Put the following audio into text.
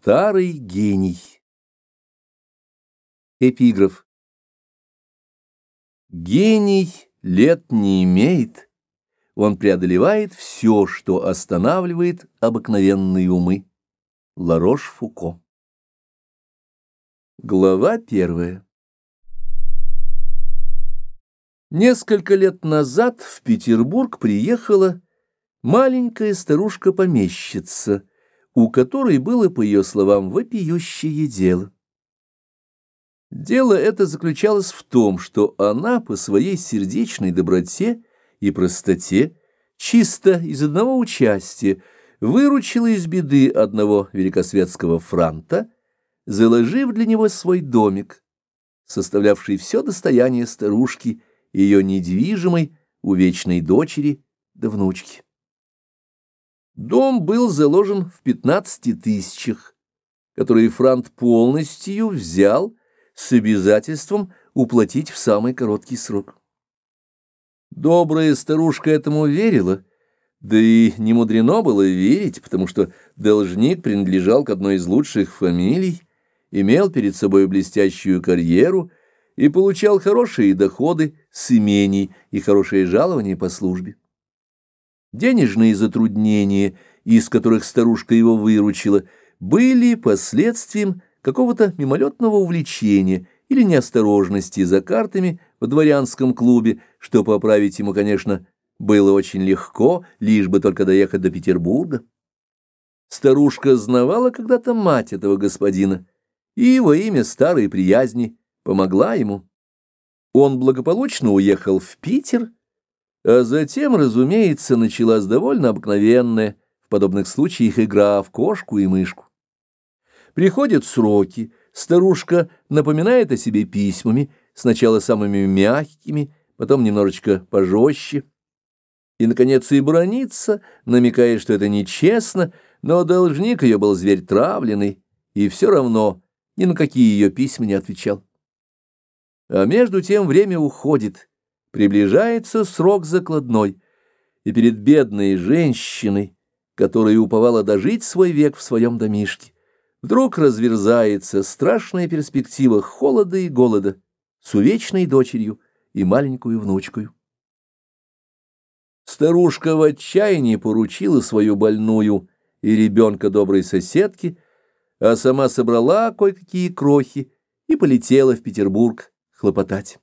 Старый гений. Эпиграф. Гений лет не имеет, он преодолевает все, что останавливает обыкновенные умы. Ларош-Фуко. Глава первая. Несколько лет назад в Петербург приехала маленькая старушка-помещица, у которой было, по ее словам, вопиющее дело. Дело это заключалось в том, что она по своей сердечной доброте и простоте, чисто из одного участия, выручила из беды одного великосветского франта, заложив для него свой домик, составлявший все достояние старушки, ее недвижимой, увечной дочери да внучки. Дом был заложен в пятнадцати тысячах, которые Франт полностью взял с обязательством уплатить в самый короткий срок. Добрая старушка этому верила, да и не мудрено было верить, потому что должник принадлежал к одной из лучших фамилий, имел перед собой блестящую карьеру и получал хорошие доходы с имений и хорошее жалование по службе. Денежные затруднения, из которых старушка его выручила, были последствием какого-то мимолетного увлечения или неосторожности за картами в дворянском клубе, что поправить ему, конечно, было очень легко, лишь бы только доехать до Петербурга. Старушка знавала когда-то мать этого господина, и во имя старой приязни помогла ему. Он благополучно уехал в Питер, а затем, разумеется, началась довольно обыкновенная в подобных случаях игра в кошку и мышку. Приходят сроки, старушка напоминает о себе письмами, сначала самыми мягкими, потом немножечко пожестче, и, наконец, и бронится, намекая, что это нечестно, но должник ее был зверь травленный, и все равно ни на какие ее письма не отвечал. А между тем время уходит — Приближается срок закладной, и перед бедной женщиной, которая уповала дожить свой век в своем домишке, вдруг разверзается страшная перспектива холода и голода с увечной дочерью и маленькую внучкою. Старушка в отчаянии поручила свою больную и ребенка доброй соседке, а сама собрала кое-какие крохи и полетела в Петербург хлопотать.